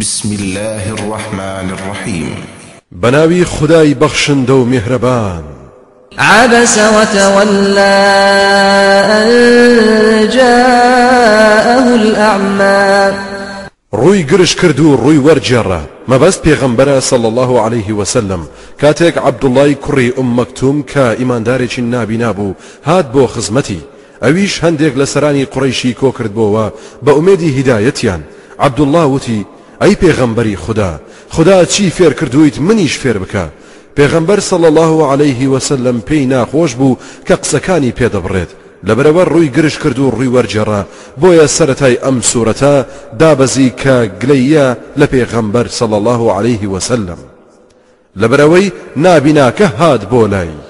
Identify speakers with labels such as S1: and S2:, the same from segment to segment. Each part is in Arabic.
S1: بسم الله الرحمن الرحيم
S2: بەناوی خودای بەخشندەو میهرەبان
S3: عبس وتولى أن جاءه الأعمى.
S2: ڕووی گرژ کرد و ڕووی وەرجێڕە مەبەست پێغەمبەرە صلى الله عليه وسلم کاتێک عەبدوڵای کوڕی ئوم مەکتوم کە ئیماندارێکی نابینا بوو هات بۆ خزمەتی ئەویش هەندێک لە سەرانی قڕیشی کۆ کردبەوە بە ئومێدی هیدایەتیان عەبدوڵڵا وتی ئەی پێغەمبەری خدا خدا چی فێر کردویت منیش فێر بکە؟ پێغەمبەر سەڵ الله عليه وسلم پێی ناخۆش بوو کە قسەکانی پێدەبڕێت لەبەرەوە ڕووی گرش کرد و ڕووی وەرجێڕا بۆیە سەتای ئەم سوورەتە دابەزی کە گلەیە لە پێغەمبەر سەڵ الله عليه وسلم لەبەرەوەی نابیناکە هات بۆ لای.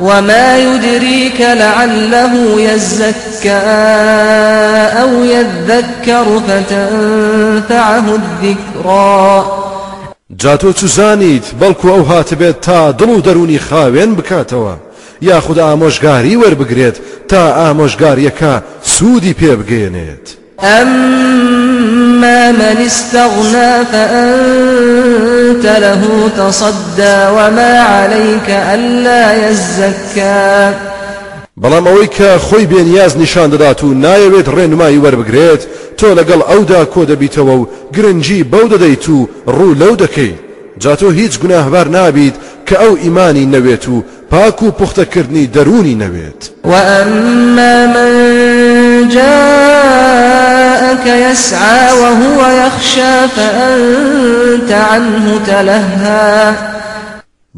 S3: وما يدريك لعله يزكى أو يذكر فتنفعه الذكرى.
S2: جاتۆ چزانیت بەڵکو ئەو هاتبێت تا دڵ و دەرونی خاوێن بکاتەوە. یاخود ئامۆژگاری وەربگرێت تا ئامۆژگاریەکە سوودی پێ بگەێنێت
S3: أما من استغنى فأنت له تصدى وما عليك ألا يزكى.
S2: بەڵام ئەوەی کە خۆی بێنیاز نیشان دەدات و نایەوێت ڕێنمایی وەربگرێت تۆ لەگەڵ ئەودا کۆ دەبیتەوە و گرنگی بەو دەدەیت و ڕوو لەو دەکەیت جاتۆ هیچ گوناهبار نابیت کە ئەو ئیمانی نەوێت و پاک و پوختەکردنی دەرونی نەوێت.
S3: وأما من جاءك يسعى وهو يخشى فأنت عنه تلهى.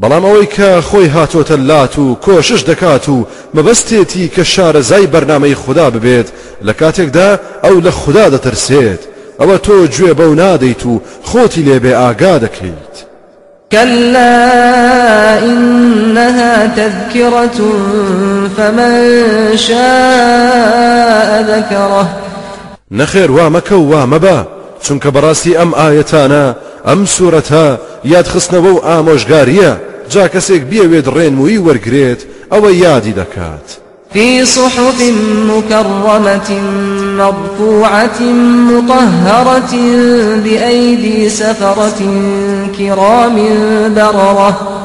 S2: بەڵام ئەوەی کە خۆی هاتۆتە لات و کۆشش دەکات و مەبەستێتی کە شارەزای بەرنمەی خوددا ببێت لە کاتێکدا ئەو لە خوددا دەترسێت ئەوە تۆ گوێ بەو نادەیت و خۆتی لێبێ ئاگا دەکەیت
S3: كلا إنها تذكرة فمن شاء ذكره.
S2: نەخێر وا مەکە و وا مەبە چونکە بەڕاستی ئەم ئاەتانە ئەم سوورەتە یادخستنەوە و ئامۆژگاریە جا کەسێک بیاوێت ڕێنمویی وەرگێت ئەوە یادی دەکات.
S3: في صحف مكرمة مرفوعة مطهرة بأيدي سفرة كرام بررة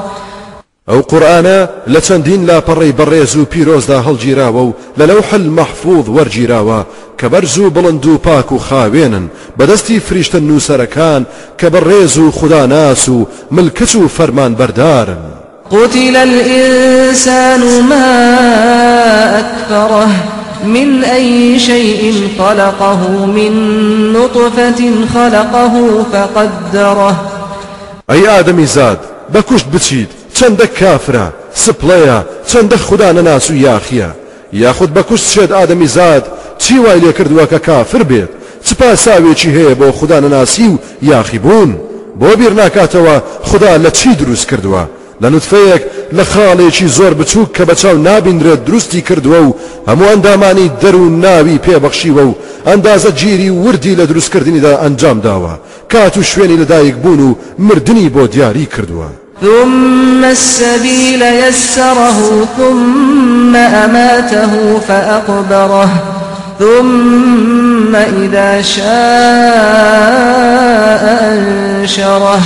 S2: ئەو قورآانە لە چەندین لاپەڕی بەڕێز و پیرۆزدا هەڵگیراوە و لە لەو حل مەحفوظ وەرگیراوە کە بەرز و بڵند و پاک و خاوێنن بەدەستی فریشتە نووسەرەکان کە بەڕێز و خوداناس و ملکەچ و فەرمان بەردارن.
S3: قتل الإنسان ما أكفره من أي شيء خلقه من نطفة خلقه فقدره.
S2: أي آدمي زاد بكشت بچيت چەندە کافرە سپڵەیە چەندە خودا نەناس و یاخیە. یاخود بەکوشت چێت ئادەمی زاد چی وای لێ کردووە کە کافر بێت؟ چ پاساوێکی هەیە بۆ خودا نەناسی و یاخی بوون. بۆ بیر ناکاتەوە خودا لە چی دروست کردووە؟ لە نوتفەیەک لە خاڵێکی زۆر بچووک کە بەچاو نابیندرێت دروستی کردووە و هەموو ئەندامانی دەروون ناوی پێبەخشیوە و ئەندازە گیری وردی لە دروستکردنیدا ئەنجام داوە. کات و شوێنی لەدایک بوون و مردنی بۆ دیاری کردووە.
S3: ثم السبيل يسره ثم أماته فأقبره ثم إذا شاء أنشره.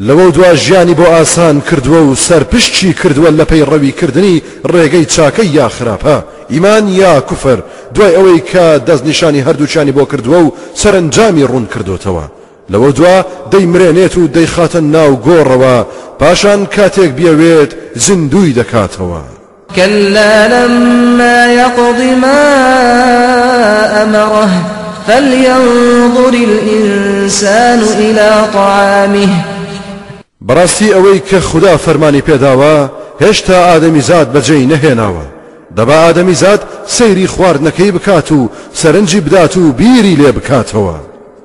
S2: لەوە دوا ژیانی بۆ ئاسان کردووە و سەرپشتی کردووە لە پێی ڕەوی کردنی ڕێگەی چاکەی یا خراپە. ئیمان یا کوفر دوای ئەوەی کە دەستنیشانی هەردووچانی بۆ کردووە و سەرنجامی ڕوون کردوتەوە. لەوە دوا دەیمرێنێت و دەیخاتە ناو گۆڕەوە. پاشان کاتێک بیەوێت زیندوی دەکاتەوە.
S3: كلا لما يقض ما أمره فلينظر الإنسان إلى طعامه.
S2: بەڕاستی ئەوەی کە خودا فەرمانی پێداوە هێشتا ئادەمی زاد بەجێی نەهێناوە دەبا ئادەمی زاد سەیری خواردنەکەی بکات و سرنجي بداتو بيري لي بكاتوا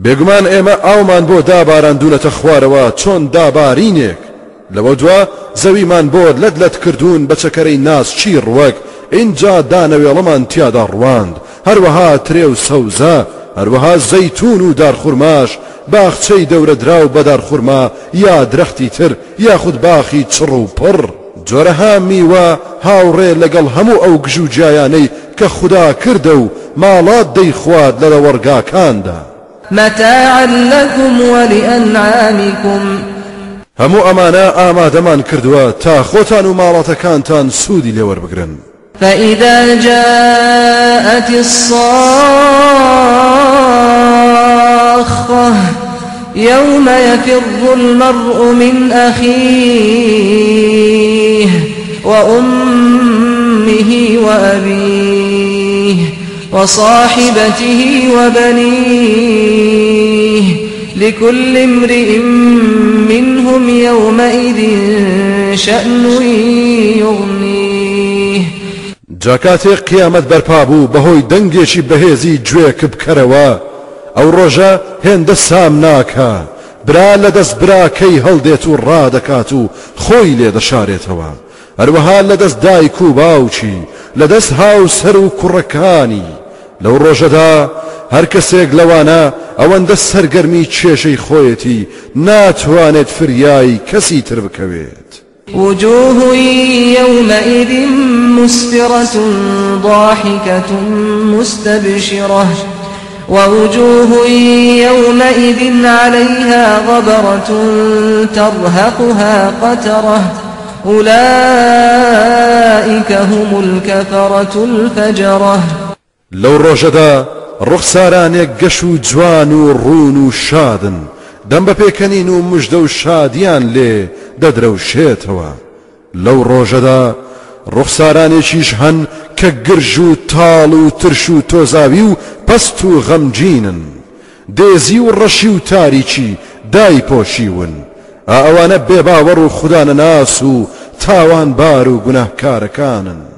S2: بێگومان ئێمە ئاومان بۆ داباراندونەتە خوارەوە چۆن دابارینێک. لەوە دوا زەویمان بۆ لەت لەت کردوون بە چەکەرەی ناس چیر وەک ئینجا دانەوێڵەمان تیادا ڕواند. هەروەها ترێ و سەوزە هەروەها زەیتون و دارخورماش باخچەی دەورە دراو بە دارخورما یا درەختی تر یاخود باخی چڕ و پڕ. جۆرەها میوە هاوڕێ لەگەڵ هەموو ئەو گژ و جایانەی کە خوددا کردە و ماڵات دەیخواد لەرە وەرگاکاندا
S3: متاعا لكم ولأنعامكم.
S2: هەموو ئەمانە ئامادەمان کردووە تا خۆتان و ماڵاتەکانتان سوودی لێوەربگرن
S3: فإذا جاءت الصاخة يوم يفر المرء من أخيه وأمه وأبيه. وصاحبته وبنيه لكل امرئ منهم يومئذ شأن يغنيه.
S2: جاکاتێ قیامەت بەرپا بوو بەهۆی دەنگێکی بەهێزی گوێک بکەرەوە ئەو ڕۆژە هێندە سام ناکە برا لە دەست براکەی هەڵدێت و ڕادەکات و خۆی لێ دەشارێتەوە. هەروەها لە دەست دایک و باوچی لە دەست هاو سەر و کوڕەکانی لەو ڕۆژەدا هەر کەسێک لەوانە ئەوەندە سەرگەرمی کێشەی خۆیەتی ناتوانێت فریایی کەسی تر بکەوێت
S3: وجوه يومئذ مسفرة ضاحكة مستبشرة ووجوه يومئذ عليها غبرة ترهقها قترة أولئك هم الكفرة الفجرة.
S2: لەو ڕۆژەدا ڕوخسارانێک گەش و جوان و ڕون و شادن دەم بە پێکەنین و مژدە و شادیان لێ دەدرەوشێتەوە لەو ڕۆژەدا ڕوخسارانێکیش هەن کە گرژ و تاڵ و ترش و تۆزاوی و پەست و غەمجینن. دێزی و ڕەشی و تاریکی دایپۆشیون. ئەوانە بێباوەڕ و خوددانە ناس و تاوان بار و گوناهکارەکانن.